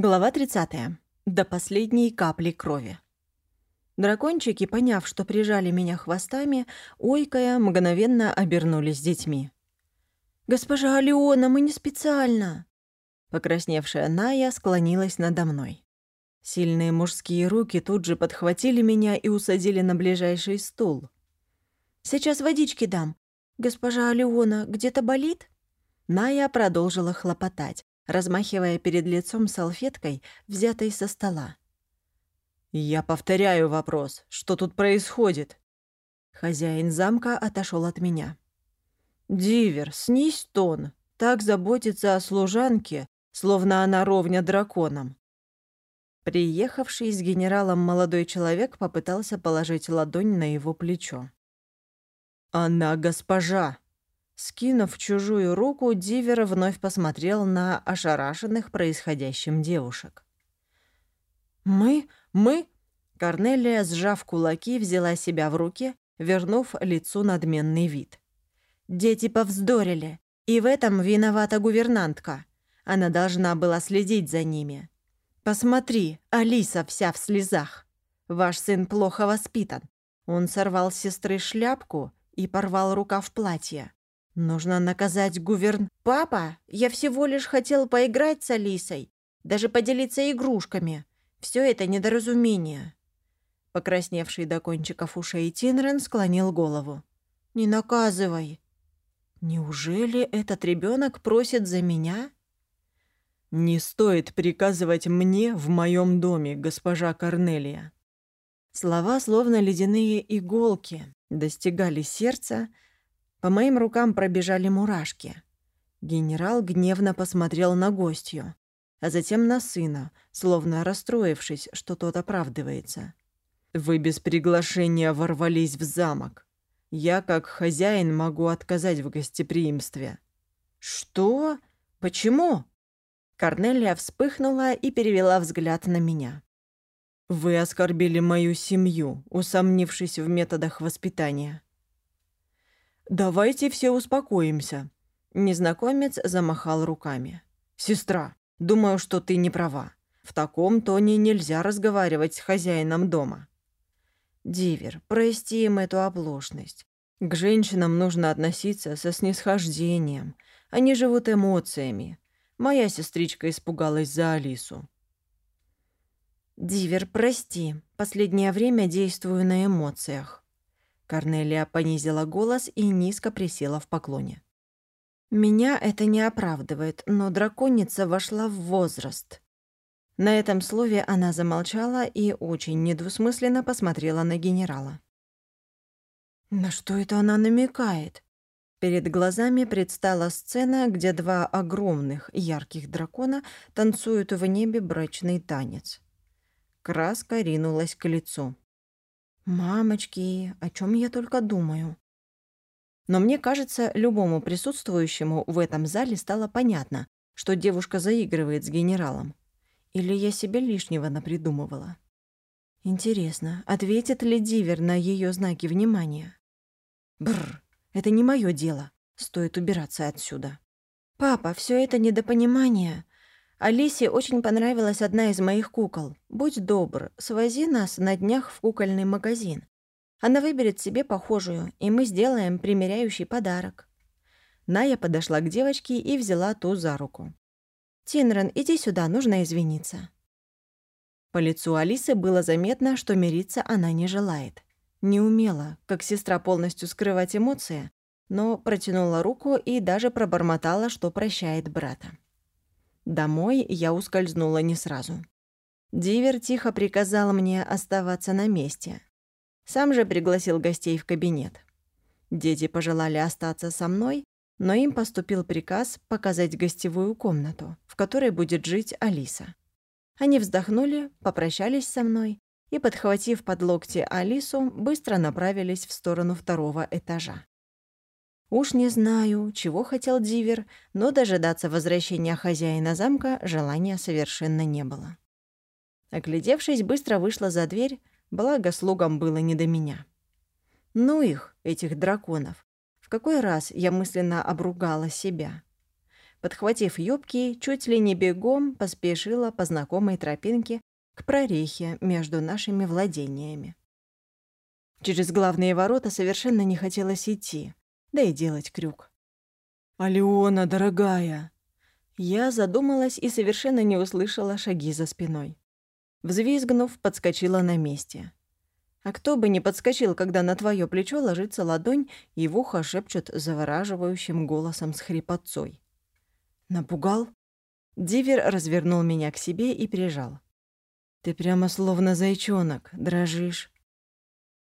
Глава 30. До последней капли крови. Дракончики, поняв, что прижали меня хвостами, ойкая, мгновенно обернулись детьми. «Госпожа Алиона, мы не специально!» Покрасневшая Ная склонилась надо мной. Сильные мужские руки тут же подхватили меня и усадили на ближайший стул. «Сейчас водички дам. Госпожа Алиона, где-то болит?» Ная продолжила хлопотать, размахивая перед лицом салфеткой, взятой со стола. «Я повторяю вопрос. Что тут происходит?» Хозяин замка отошел от меня. «Дивер, снизь тон. Так заботится о служанке, словно она ровня драконам». Приехавший с генералом молодой человек попытался положить ладонь на его плечо. «Она госпожа!» Скинув чужую руку, Дивер вновь посмотрел на ошарашенных происходящим девушек. «Мы? Мы?» Корнелия, сжав кулаки, взяла себя в руки, вернув лицу надменный вид. «Дети повздорили, и в этом виновата гувернантка. Она должна была следить за ними. Посмотри, Алиса вся в слезах. Ваш сын плохо воспитан. Он сорвал с сестры шляпку и порвал рукав платья. Нужно наказать гуверн... Папа, я всего лишь хотел поиграть с Алисой, даже поделиться игрушками. Все это недоразумение. Покрасневший до кончиков ушей Тинрен склонил голову. «Не наказывай». «Неужели этот ребенок просит за меня?» «Не стоит приказывать мне в моем доме, госпожа Корнелия». Слова, словно ледяные иголки, достигали сердца, по моим рукам пробежали мурашки. Генерал гневно посмотрел на гостью, а затем на сына, словно расстроившись, что тот оправдывается. «Вы без приглашения ворвались в замок. Я, как хозяин, могу отказать в гостеприимстве». «Что? Почему?» Корнелия вспыхнула и перевела взгляд на меня. «Вы оскорбили мою семью, усомнившись в методах воспитания. «Давайте все успокоимся». Незнакомец замахал руками. «Сестра, думаю, что ты не права. В таком тоне нельзя разговаривать с хозяином дома». «Дивер, прости им эту оплошность. К женщинам нужно относиться со снисхождением. Они живут эмоциями. Моя сестричка испугалась за Алису». «Дивер, прости. Последнее время действую на эмоциях». Корнелия понизила голос и низко присела в поклоне. «Меня это не оправдывает, но драконица вошла в возраст». На этом слове она замолчала и очень недвусмысленно посмотрела на генерала. «На что это она намекает?» Перед глазами предстала сцена, где два огромных ярких дракона танцуют в небе брачный танец. Краска ринулась к лицу. Мамочки, о чем я только думаю. Но мне кажется, любому присутствующему в этом зале стало понятно, что девушка заигрывает с генералом. Или я себе лишнего напридумывала. Интересно, ответит ли Дивер на ее знаки внимания? Бррр, это не мое дело. Стоит убираться отсюда. Папа, все это недопонимание. Алисе очень понравилась одна из моих кукол. Будь добр, свози нас на днях в кукольный магазин. Она выберет себе похожую, и мы сделаем примеряющий подарок». Ная подошла к девочке и взяла ту за руку. «Тинрен, иди сюда, нужно извиниться». По лицу Алисы было заметно, что мириться она не желает. Не умела, как сестра, полностью скрывать эмоции, но протянула руку и даже пробормотала, что прощает брата. Домой я ускользнула не сразу. Дивер тихо приказал мне оставаться на месте. Сам же пригласил гостей в кабинет. Дети пожелали остаться со мной, но им поступил приказ показать гостевую комнату, в которой будет жить Алиса. Они вздохнули, попрощались со мной и, подхватив под локти Алису, быстро направились в сторону второго этажа. Уж не знаю, чего хотел Дивер, но дожидаться возвращения хозяина замка желания совершенно не было. Оглядевшись, быстро вышла за дверь, благо слугам было не до меня. Ну их, этих драконов. В какой раз я мысленно обругала себя. подхватив юбки, чуть ли не бегом поспешила по знакомой тропинке к прорехе между нашими владениями. Через главные ворота совершенно не хотелось идти, да и делать крюк. «Алиона, дорогая!» Я задумалась и совершенно не услышала шаги за спиной. Взвизгнув, подскочила на месте. А кто бы не подскочил, когда на твое плечо ложится ладонь и в ухо шепчут завораживающим голосом с хрипотцой. Напугал? Дивер развернул меня к себе и прижал. Ты прямо словно зайчонок, дрожишь.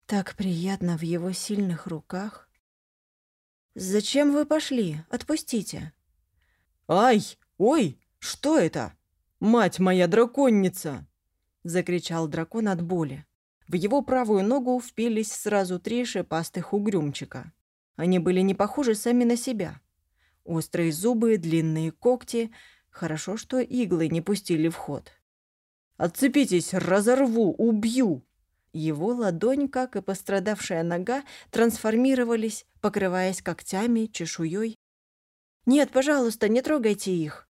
Так приятно в его сильных руках. «Зачем вы пошли? Отпустите!» «Ай! Ой! Что это? Мать моя драконница!» Закричал дракон от боли. В его правую ногу впились сразу три шипастых угрюмчика. Они были не похожи сами на себя. Острые зубы, длинные когти. Хорошо, что иглы не пустили в ход. «Отцепитесь, разорву, убью!» Его ладонь, как и пострадавшая нога, трансформировались, покрываясь когтями, чешуей. «Нет, пожалуйста, не трогайте их!»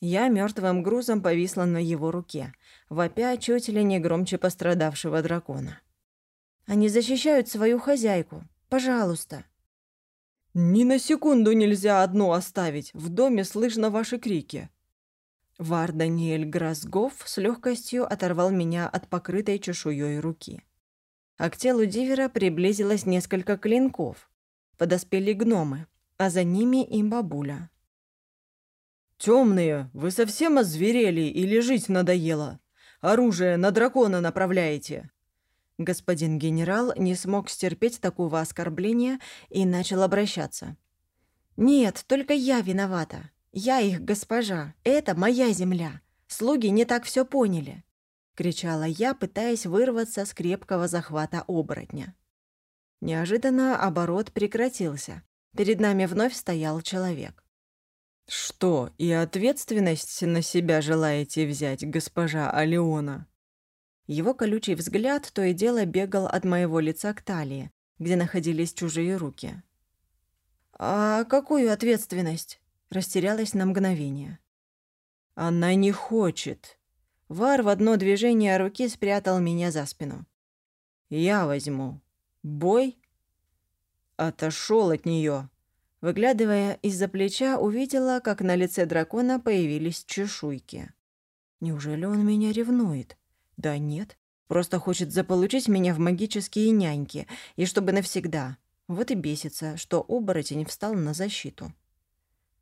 Я мертвым грузом повисла на его руке, вопя чуть ли не громче пострадавшего дракона. «Они защищают свою хозяйку. Пожалуйста!» «Ни на секунду нельзя одну оставить. В доме слышно ваши крики». Вар Даниэль Грозгов с легкостью оторвал меня от покрытой чешуей руки. А к телу Дивера приблизилось несколько клинков. Подоспели гномы, а за ними и бабуля. «Темные, вы совсем озверели или жить надоело? Оружие на дракона направляете!» Господин генерал не смог стерпеть такого оскорбления и начал обращаться. «Нет, только я виновата. Я их госпожа. Это моя земля. Слуги не так все поняли», — кричала я, пытаясь вырваться с крепкого захвата оборотня. Неожиданно оборот прекратился. Перед нами вновь стоял человек. «Что, и ответственность на себя желаете взять, госпожа Алеона?» Его колючий взгляд то и дело бегал от моего лица к талии, где находились чужие руки. «А какую ответственность?» Растерялась на мгновение. Она не хочет. Вар в одно движение руки спрятал меня за спину. Я возьму. Бой? Отошел от нее. Выглядывая из-за плеча, увидела, как на лице дракона появились чешуйки. Неужели он меня ревнует? Да нет. Просто хочет заполучить меня в магические няньки, и чтобы навсегда. Вот и бесится, что оборотень встал на защиту.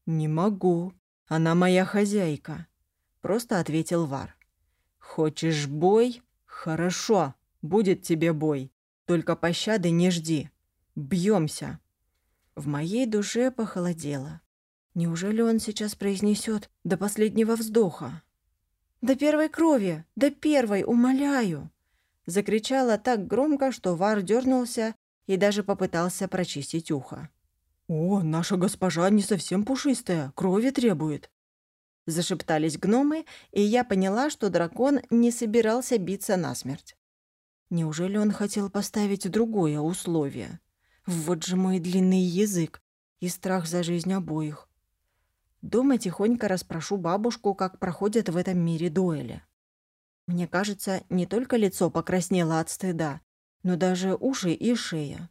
«Не могу. Она моя хозяйка», — просто ответил Вар. «Хочешь бой? Хорошо, будет тебе бой. Только пощады не жди. Бьемся. В моей душе похолодело. Неужели он сейчас произнесет до последнего вздоха? «До первой крови! До первой, умоляю!» Закричала так громко, что Вар дернулся и даже попытался прочистить ухо. «О, наша госпожа не совсем пушистая, крови требует». Зашептались гномы, и я поняла, что дракон не собирался биться насмерть. Неужели он хотел поставить другое условие? Вот же мой длинный язык и страх за жизнь обоих. Дома тихонько расспрошу бабушку, как проходят в этом мире дуэли. Мне кажется, не только лицо покраснело от стыда, но даже уши и шея.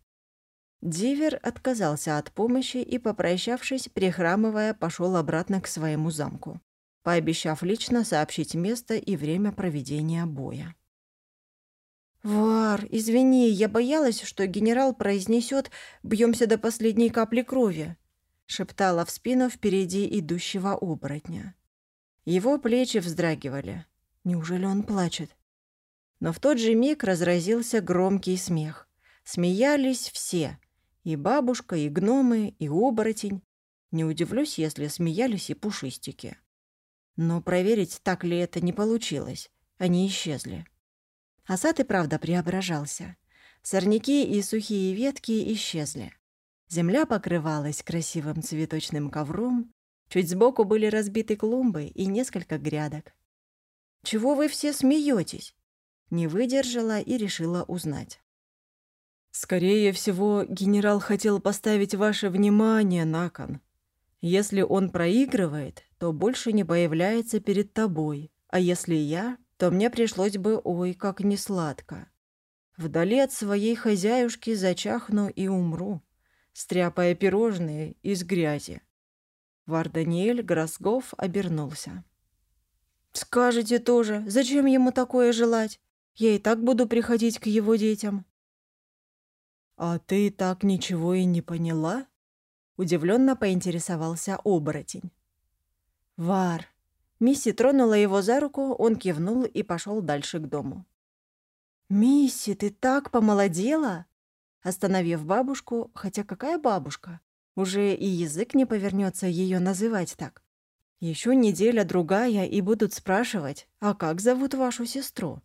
Дивер отказался от помощи и, попрощавшись, прихрамывая, пошел обратно к своему замку, пообещав лично сообщить место и время проведения боя. «Вар, извини, я боялась, что генерал произнесет «бьемся до последней капли крови», шептала в спину впереди идущего оборотня. Его плечи вздрагивали. Неужели он плачет? Но в тот же миг разразился громкий смех. Смеялись все — и бабушка, и гномы, и оборотень. Не удивлюсь, если смеялись и пушистики. Но проверить, так ли это, не получилось. Они исчезли. А сад и правда преображался. Сорняки и сухие ветки исчезли. Земля покрывалась красивым цветочным ковром, чуть сбоку были разбиты клумбы и несколько грядок. «Чего вы все смеетесь? Не выдержала и решила узнать. «Скорее всего, генерал хотел поставить ваше внимание на кон. Если он проигрывает, то больше не появляется перед тобой, а если я, то мне пришлось бы ой, как несладко. Вдали от своей хозяюшки зачахну и умру, стряпая пирожные из грязи. Варданиэль Гросгов обернулся. «Скажете тоже, зачем ему такое желать? Я и так буду приходить к его детям». «А ты так ничего и не поняла?» Удивленно поинтересовался оборотень. «Вар». Мисси тронула его за руку, он кивнул и пошел дальше к дому. «Мисси, ты так помолодела!» Остановив бабушку, хотя какая бабушка? Уже и язык не повернется ее называть так. Еще неделя-другая и будут спрашивать, а как зовут вашу сестру?